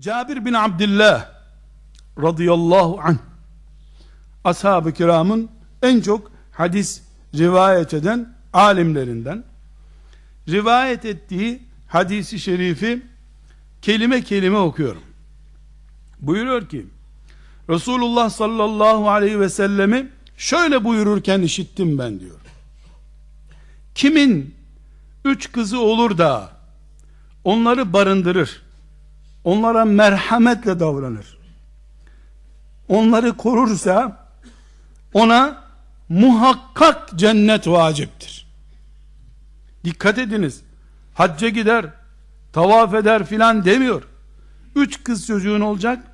Cabir bin Abdullah radıyallahu anh ashab-ı kiramın en çok hadis rivayet eden alimlerinden rivayet ettiği hadisi şerifi kelime kelime okuyorum. Buyuruyor ki Resulullah sallallahu aleyhi ve sellemi şöyle buyururken işittim ben diyor. Kimin üç kızı olur da onları barındırır, onlara merhametle davranır, onları korursa ona muhakkak cennet vaciptir. Dikkat ediniz. Hacca gider, tavaf eder filan demiyor. Üç kız çocuğun olacak.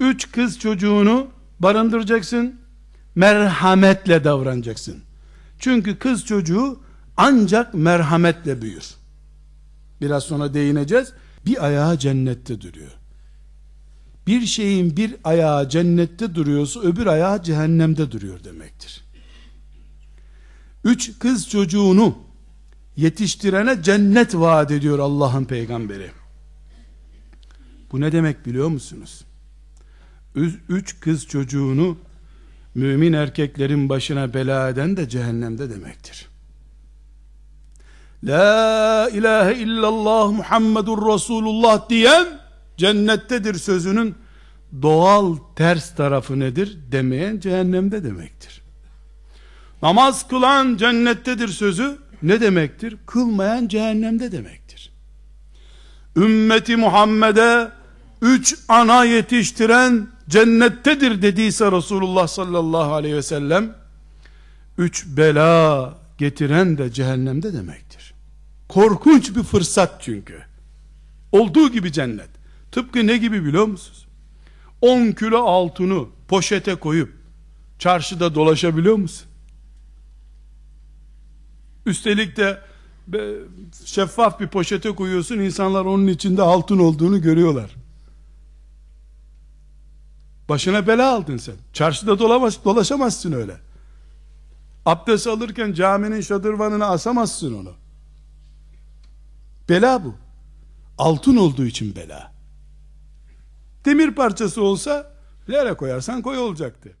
Üç kız çocuğunu barındıracaksın. Merhametle davranacaksın. Çünkü kız çocuğu ancak merhametle büyür. Biraz sonra değineceğiz. Bir ayağı cennette duruyor. Bir şeyin bir ayağı cennette duruyorsa öbür ayağı cehennemde duruyor demektir. Üç kız çocuğunu yetiştirene cennet vaat ediyor Allah'ın peygamberi. Bu ne demek biliyor musunuz? Üç kız çocuğunu mümin erkeklerin başına bela eden de cehennemde demektir. La ilahe illallah Muhammedur Resulullah diyen cennettedir sözünün doğal ters tarafı nedir demeyen cehennemde demektir. Namaz kılan cennettedir sözü ne demektir? Kılmayan cehennemde demektir. Ümmeti Muhammed'e üç ana yetiştiren cennettedir dediyse Resulullah sallallahu aleyhi ve sellem üç bela getiren de cehennemde demektir. Korkunç bir fırsat çünkü. Olduğu gibi cennet. Tıpkı ne gibi biliyor musunuz? 10 kilo altını poşete koyup çarşıda dolaşabiliyor musun? Üstelik de şeffaf bir poşete koyuyorsun insanlar onun içinde altın olduğunu görüyorlar. Başına bela aldın sen. Çarşıda dolaşamazsın öyle. Abdest alırken caminin şadırvanına asamazsın onu. Bela bu. Altın olduğu için bela. Demir parçası olsa nereye koyarsan koy olacaktı.